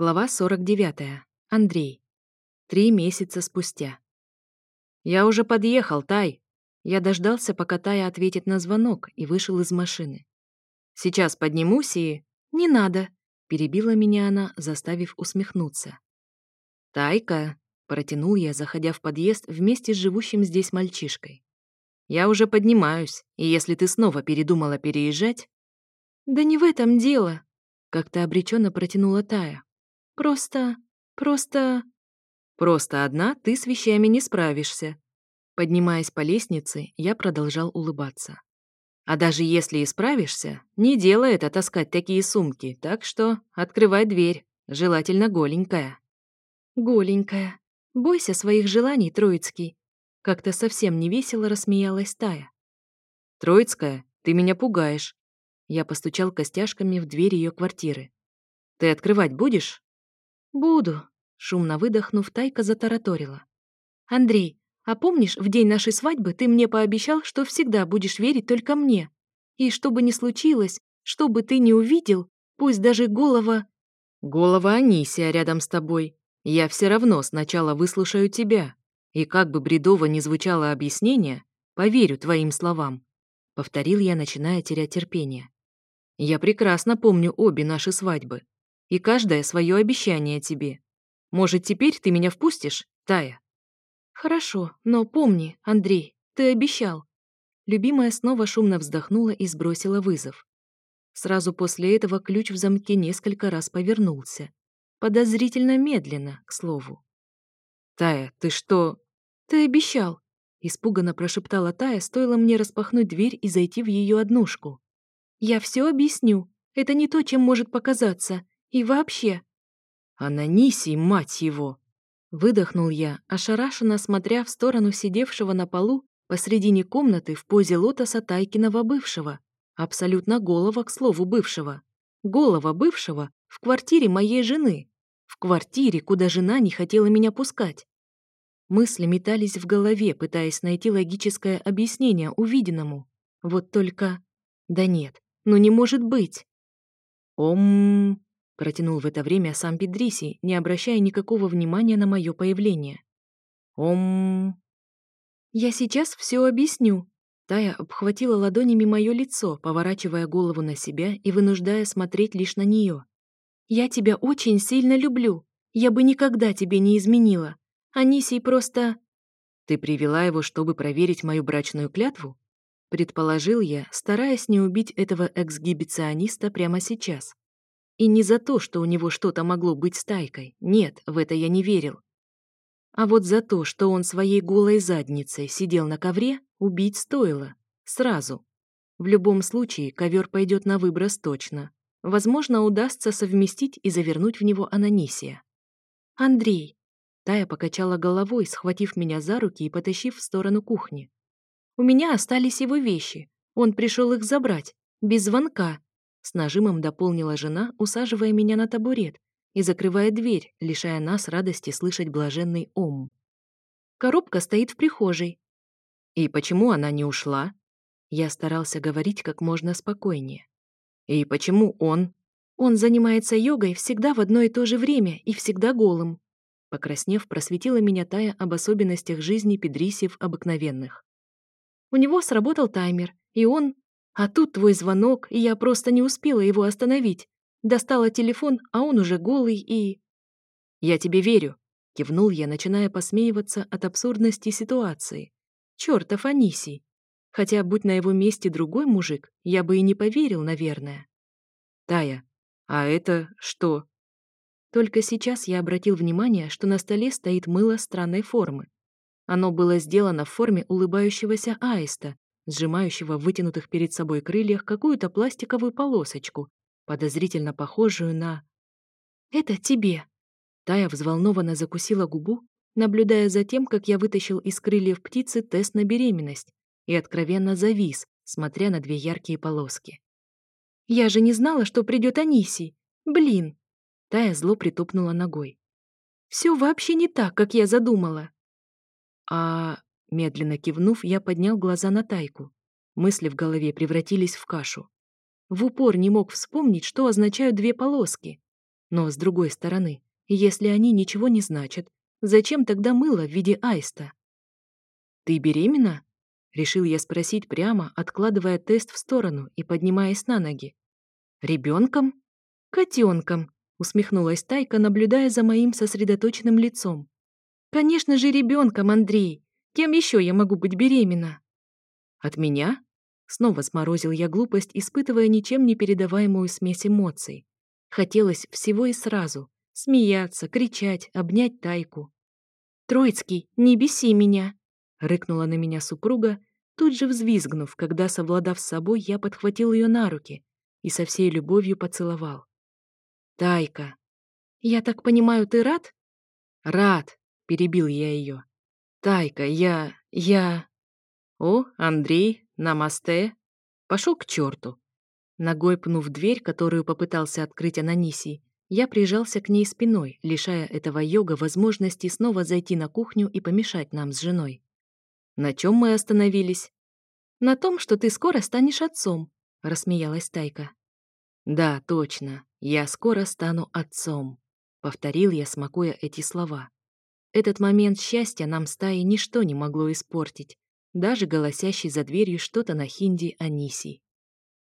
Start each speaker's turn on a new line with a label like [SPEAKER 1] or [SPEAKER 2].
[SPEAKER 1] Глава 49. Андрей. Три месяца спустя. «Я уже подъехал, Тай!» Я дождался, пока Тая ответит на звонок, и вышел из машины. «Сейчас поднимусь и...» «Не надо!» — перебила меня она, заставив усмехнуться. «Тайка!» — протянул я, заходя в подъезд вместе с живущим здесь мальчишкой. «Я уже поднимаюсь, и если ты снова передумала переезжать...»
[SPEAKER 2] «Да не в этом дело!» — как-то обреченно протянула Тая, «Просто... просто...»
[SPEAKER 1] «Просто одна ты с вещами не справишься». Поднимаясь по лестнице, я продолжал улыбаться. «А даже если и справишься, не дело это таскать такие сумки, так что открывай дверь, желательно голенькая».
[SPEAKER 2] «Голенькая. Бойся своих желаний, Троицкий». Как-то совсем невесело рассмеялась Тая.
[SPEAKER 1] «Троицкая, ты меня пугаешь». Я постучал костяшками в дверь ее квартиры. «Ты открывать будешь?»
[SPEAKER 2] «Буду», — шумно выдохнув, Тайка затараторила. «Андрей, а помнишь, в день нашей свадьбы ты мне пообещал, что всегда будешь верить только мне? И что бы ни случилось, что бы ты ни увидел, пусть даже голова...»
[SPEAKER 1] «Голова Анисия рядом с тобой. Я все равно сначала выслушаю тебя. И как бы бредово ни звучало объяснение, поверю твоим словам», — повторил я, начиная терять терпение. «Я прекрасно помню обе наши свадьбы. И каждое свое обещание тебе. Может, теперь ты меня впустишь, Тая?»
[SPEAKER 2] «Хорошо, но помни, Андрей, ты обещал». Любимая снова шумно вздохнула и сбросила вызов. Сразу после этого ключ в замке несколько раз повернулся. Подозрительно медленно, к слову.
[SPEAKER 1] «Тая, ты что?»
[SPEAKER 2] «Ты обещал», — испуганно прошептала Тая, стоило мне распахнуть дверь и зайти в ее однушку. «Я все объясню. Это не то, чем может показаться. И вообще...»
[SPEAKER 1] «Ананисий, мать его!» Выдохнул я, ошарашенно смотря в сторону сидевшего на полу посредине комнаты в позе лотоса Тайкиного бывшего. Абсолютно голого, к слову, бывшего. Голова бывшего в квартире моей жены. В квартире, куда жена не хотела меня пускать. Мысли метались в голове, пытаясь найти логическое объяснение увиденному. Вот только... Да нет, ну не может быть. Ом... Протянул в это время сам Педриси, не обращая никакого внимания на мое появление. «Ом...»
[SPEAKER 2] «Я сейчас все объясню». Тая обхватила ладонями мое лицо, поворачивая голову на себя и вынуждая смотреть лишь на нее. «Я тебя очень сильно люблю. Я бы никогда тебе не изменила. Анисий просто...»
[SPEAKER 1] «Ты привела его, чтобы проверить мою брачную клятву?» Предположил я, стараясь не убить этого эксгибициониста прямо сейчас. И не за то, что у него что-то могло быть с Тайкой. Нет, в это я не верил. А вот за то, что он своей голой задницей сидел на ковре, убить стоило. Сразу. В любом случае, ковер пойдет на выброс точно. Возможно, удастся совместить и завернуть в него Ананисия.
[SPEAKER 2] «Андрей!»
[SPEAKER 1] Тая покачала головой, схватив меня за руки и потащив в сторону кухни.
[SPEAKER 2] «У меня остались его вещи. Он пришел их забрать. Без звонка.
[SPEAKER 1] С нажимом дополнила жена, усаживая меня на табурет и закрывая дверь, лишая нас радости слышать блаженный ом.
[SPEAKER 2] Коробка стоит в прихожей.
[SPEAKER 1] И почему она не ушла? Я старался говорить как можно спокойнее. И почему он?
[SPEAKER 2] Он занимается йогой всегда в одно и то же время и всегда голым.
[SPEAKER 1] Покраснев, просветила меня Тая об особенностях жизни педрисев обыкновенных.
[SPEAKER 2] У него сработал таймер, и он а тут твой звонок, и я просто не успела его остановить. Достала телефон, а он уже голый и...
[SPEAKER 1] «Я тебе верю», — кивнул я, начиная посмеиваться от абсурдности ситуации. «Чёртов Анисий! Хотя, будь на его месте другой мужик, я бы и не поверил, наверное». «Тая, а это что?» Только сейчас я обратил внимание, что на столе стоит мыло странной формы. Оно было сделано в форме улыбающегося аиста, сжимающего в вытянутых перед собой крыльях какую-то пластиковую полосочку, подозрительно похожую на...
[SPEAKER 2] «Это тебе!»
[SPEAKER 1] Тая взволнованно закусила губу, наблюдая за тем, как я вытащил из крыльев птицы тест на беременность и откровенно завис, смотря на две яркие полоски.
[SPEAKER 2] «Я же не знала, что придет Анисий! Блин!»
[SPEAKER 1] Тая зло притопнула ногой.
[SPEAKER 2] «Все вообще не так, как я задумала!»
[SPEAKER 1] «А Медленно кивнув, я поднял глаза на тайку. Мысли в голове превратились в кашу. В упор не мог вспомнить, что означают две полоски. Но, с другой стороны, если они ничего не значат, зачем тогда мыло в виде аиста? «Ты беременна?» — решил я спросить прямо, откладывая тест в сторону и поднимаясь на ноги. «Ребенком?» «Котенком», — усмехнулась Тайка, наблюдая за моим сосредоточенным лицом. «Конечно же, ребенком, Андрей! Кем еще я могу быть беременна? От меня? Снова сморозил я глупость, испытывая ничем не передаваемую смесь эмоций. Хотелось всего и сразу. Смеяться, кричать, обнять Тайку. «Троицкий, не беси меня!» — рыкнула на меня супруга, тут же взвизгнув, когда, совладав с собой, я подхватил ее на руки и со всей любовью поцеловал. «Тайка!» «Я так понимаю, ты рад?» «Рад!» — перебил я ее. Тайка, я... я... О, Андрей, намасте. Пошел к черту. Ногой пнув дверь, которую попытался открыть Ананисий, я прижался к ней спиной, лишая этого йога возможности снова зайти на кухню и помешать нам с женой. На чем мы остановились? На том, что ты скоро станешь отцом, рассмеялась Тайка. Да, точно, я скоро стану отцом, повторил я, смакуя эти слова. Этот момент счастья нам стаи ничто не могло испортить, даже голосящий за дверью что-то на хинди Аниси.